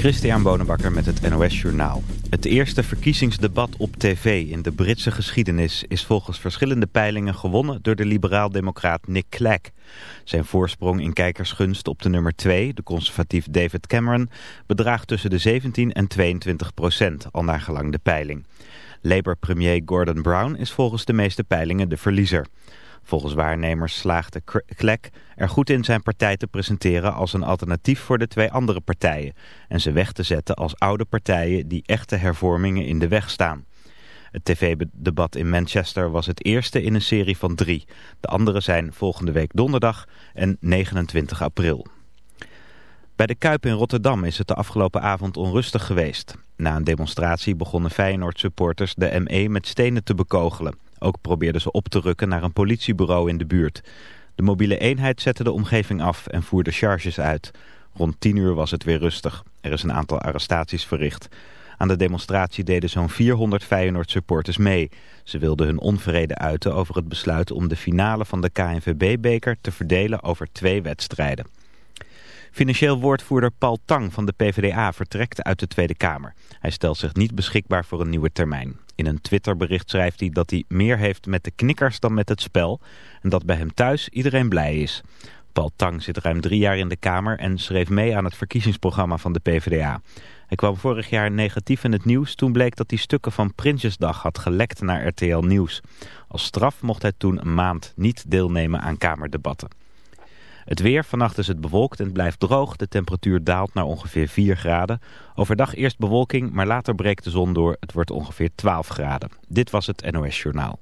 Christian Bonenbakker met het NOS Journaal. Het eerste verkiezingsdebat op tv in de Britse geschiedenis... is volgens verschillende peilingen gewonnen door de liberaal-democraat Nick Clegg. Zijn voorsprong in kijkersgunst op de nummer 2, de conservatief David Cameron... bedraagt tussen de 17 en 22 procent, al naar gelang de peiling. Labour-premier Gordon Brown is volgens de meeste peilingen de verliezer. Volgens waarnemers slaagde Clegg er goed in zijn partij te presenteren als een alternatief voor de twee andere partijen en ze weg te zetten als oude partijen die echte hervormingen in de weg staan. Het tv-debat in Manchester was het eerste in een serie van drie. De andere zijn volgende week donderdag en 29 april. Bij de Kuip in Rotterdam is het de afgelopen avond onrustig geweest. Na een demonstratie begonnen Feyenoord-supporters de ME met stenen te bekogelen. Ook probeerden ze op te rukken naar een politiebureau in de buurt. De mobiele eenheid zette de omgeving af en voerde charges uit. Rond 10 uur was het weer rustig. Er is een aantal arrestaties verricht. Aan de demonstratie deden zo'n 400 Feyenoord supporters mee. Ze wilden hun onvrede uiten over het besluit om de finale van de KNVB-beker te verdelen over twee wedstrijden. Financieel woordvoerder Paul Tang van de PvdA vertrekt uit de Tweede Kamer. Hij stelt zich niet beschikbaar voor een nieuwe termijn. In een Twitterbericht schrijft hij dat hij meer heeft met de knikkers dan met het spel... en dat bij hem thuis iedereen blij is. Paul Tang zit ruim drie jaar in de Kamer en schreef mee aan het verkiezingsprogramma van de PvdA. Hij kwam vorig jaar negatief in het nieuws toen bleek dat hij stukken van Prinsjesdag had gelekt naar RTL Nieuws. Als straf mocht hij toen een maand niet deelnemen aan Kamerdebatten. Het weer, vannacht is het bewolkt en het blijft droog. De temperatuur daalt naar ongeveer 4 graden. Overdag eerst bewolking, maar later breekt de zon door. Het wordt ongeveer 12 graden. Dit was het NOS Journaal.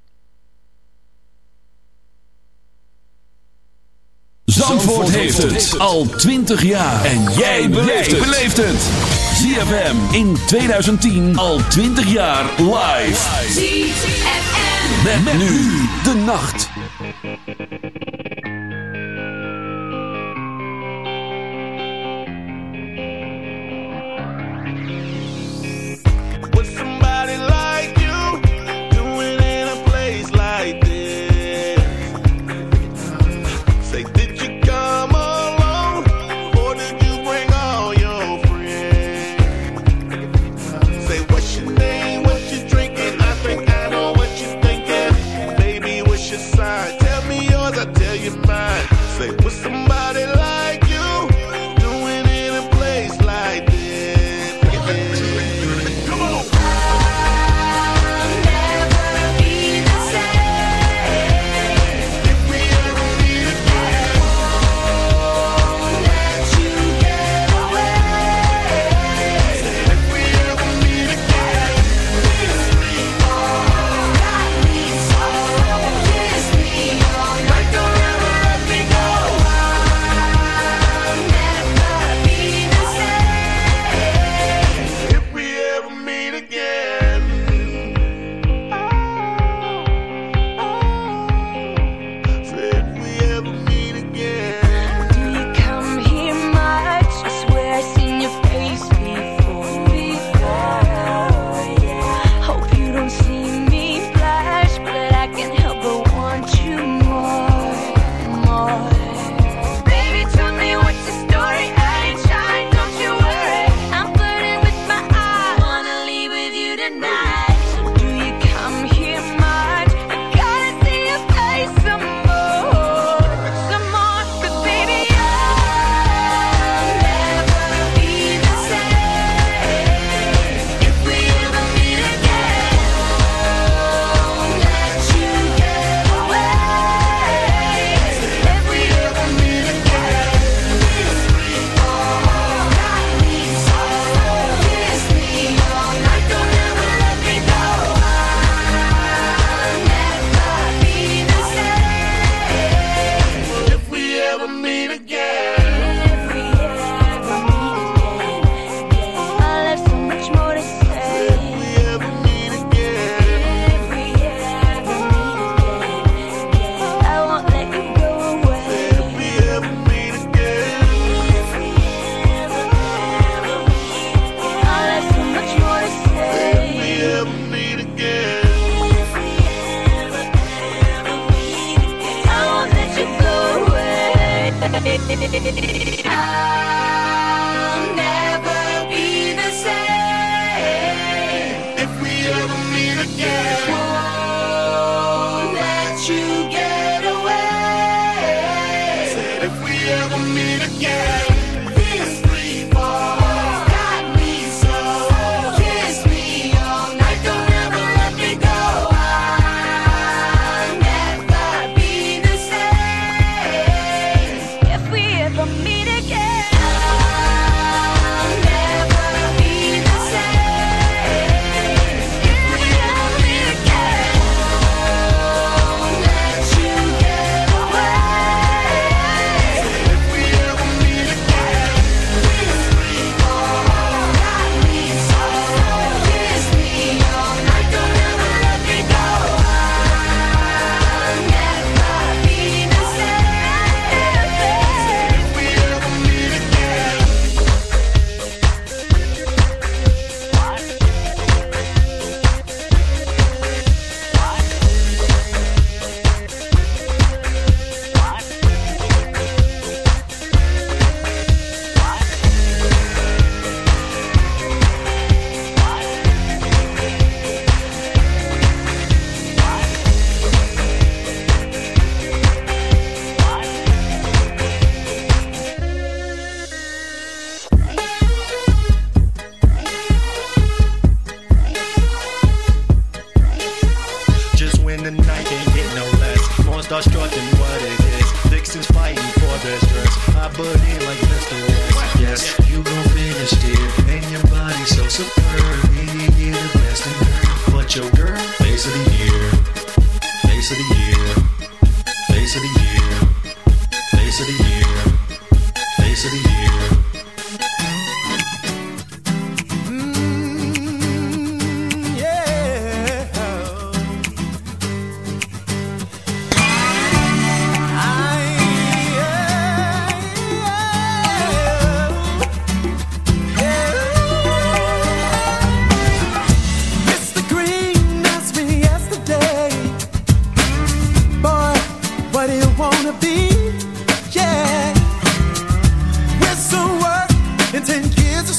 Zandvoort, heeft het al 20 jaar. En jij beleeft het. ZFM in 2010 al 20 jaar live. ZFM. met nu de nacht.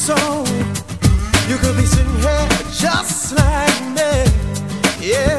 soul. You could be sitting here just like me, yeah.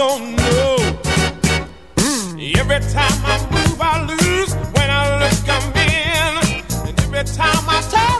don't know. Every time I move, I lose. When I look, I'm in. And every time I talk,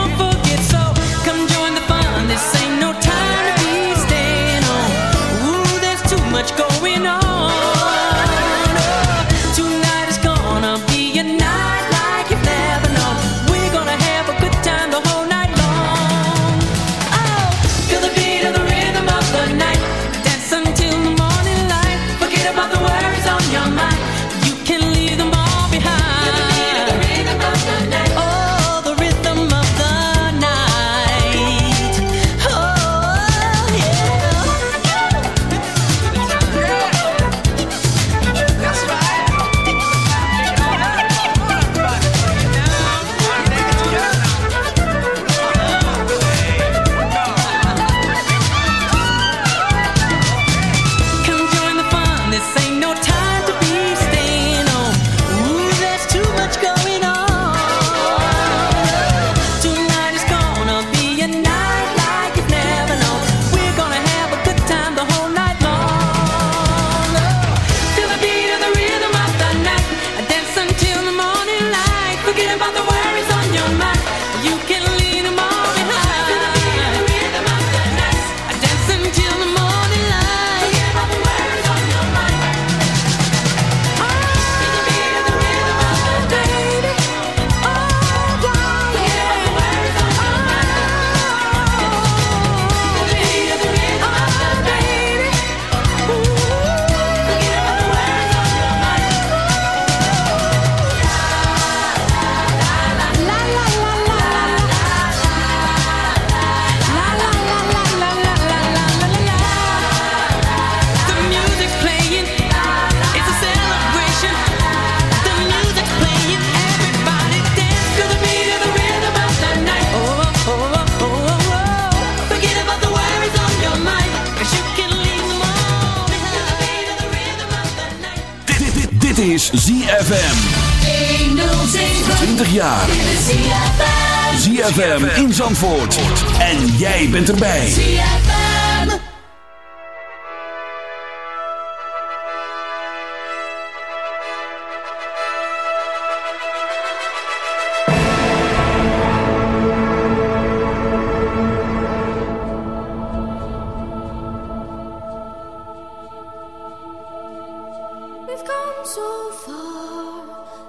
We've come so far,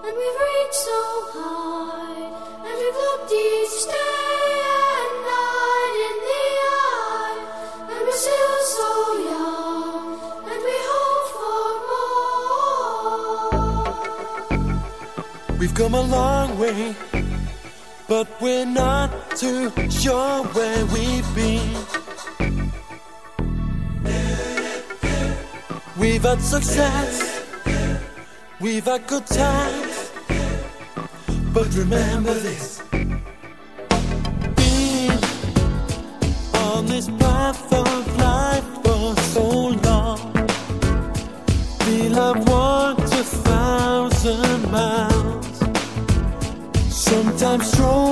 and we've reached so high, and we've looked each day and night in the eye, and we're still so young, and we hope for more. We've come a long way, but we're not too sure where we've been. We've had success We've had good times, but remember this. Been on this path of life for so long. We'll have walked a thousand miles, sometimes strong.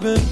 judgment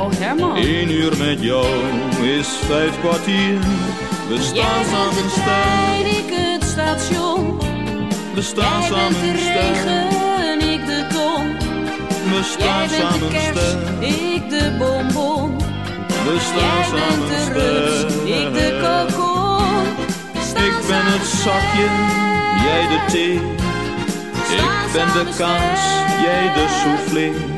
Oh Herman. Eén uur met jou is vijf kwartier. We staan Jij samen trein, ik het station. We staan Jij samen bent de regen, ik de ton. We Jij staan bent de samen kerst, ik de bonbon. We staan Jij bent samen de rups, ik de kokon. Staan Ik ben het samen zakje, jij de thee. Ik ben de kaas, jij de soufflé.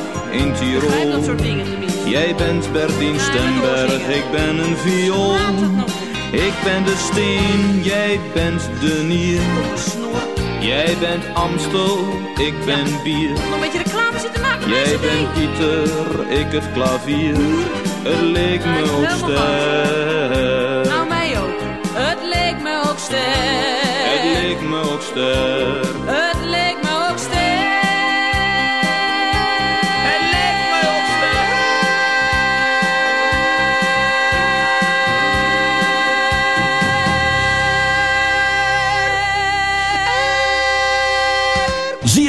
in Ik begrijp dat Tirol. soort dingen tenminste. Jij bent Bertien Stemberg, ik ben een viool. Ik ben de steen, jij bent de nier. Jij bent Amstel, ik ben bier. Nog een beetje reclame zitten maken. Jij bent Pieter, ik het klavier. Het leek me ook sterk. Nou, mij ook. Het leek me ook sterk. Het leek me ook sterk.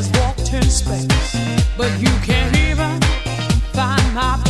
has walked in space, but you can't even find my.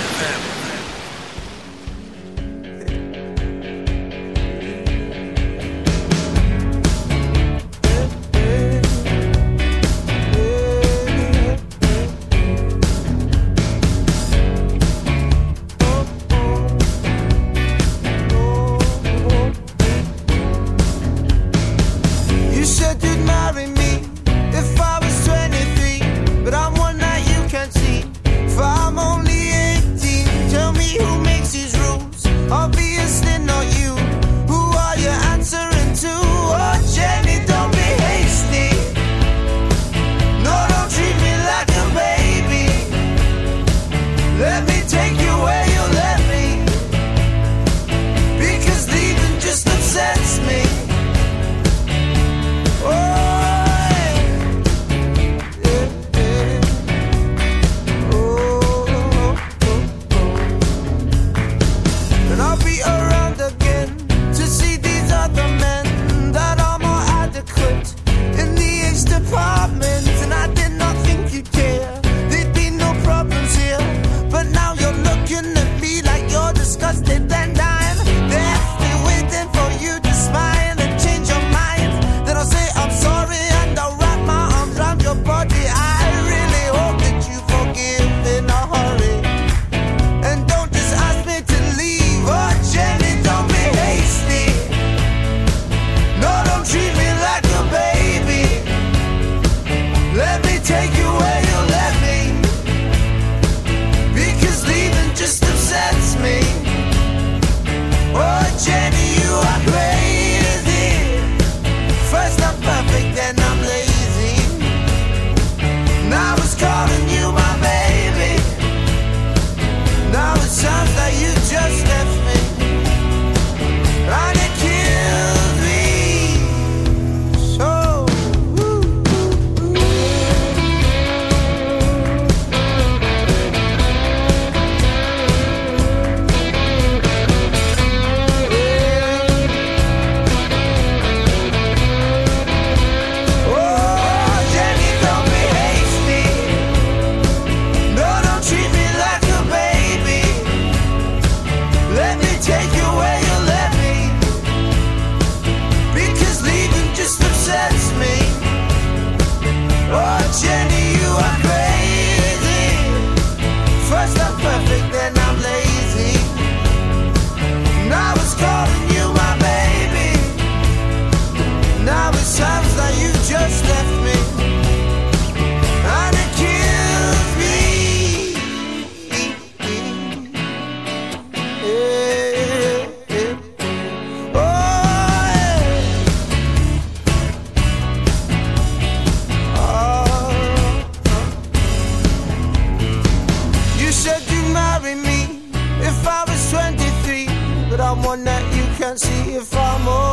can't see if I'm old.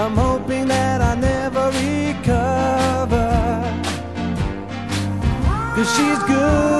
I'm hoping that I never recover. Cause she's good.